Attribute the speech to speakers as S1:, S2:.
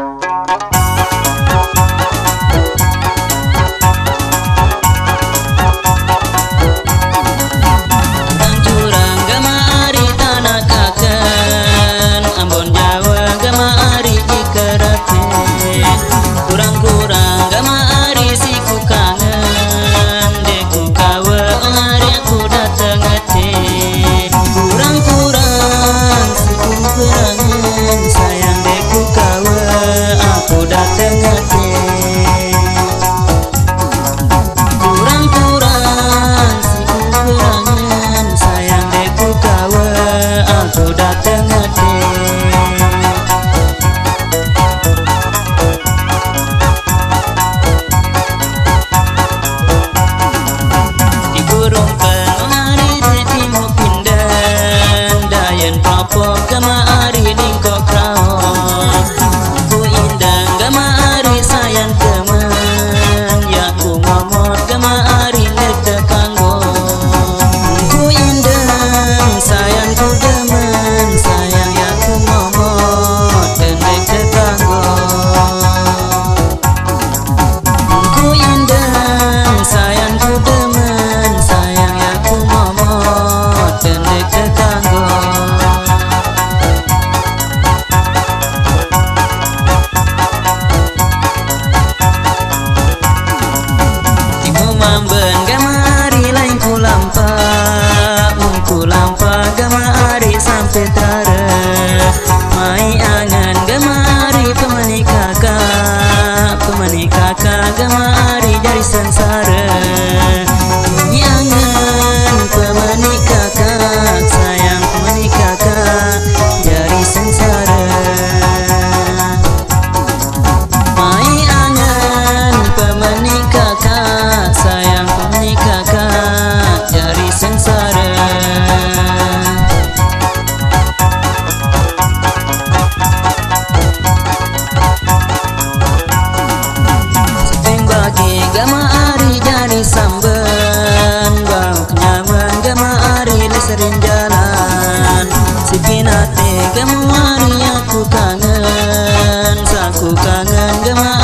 S1: Música so पे रंगमा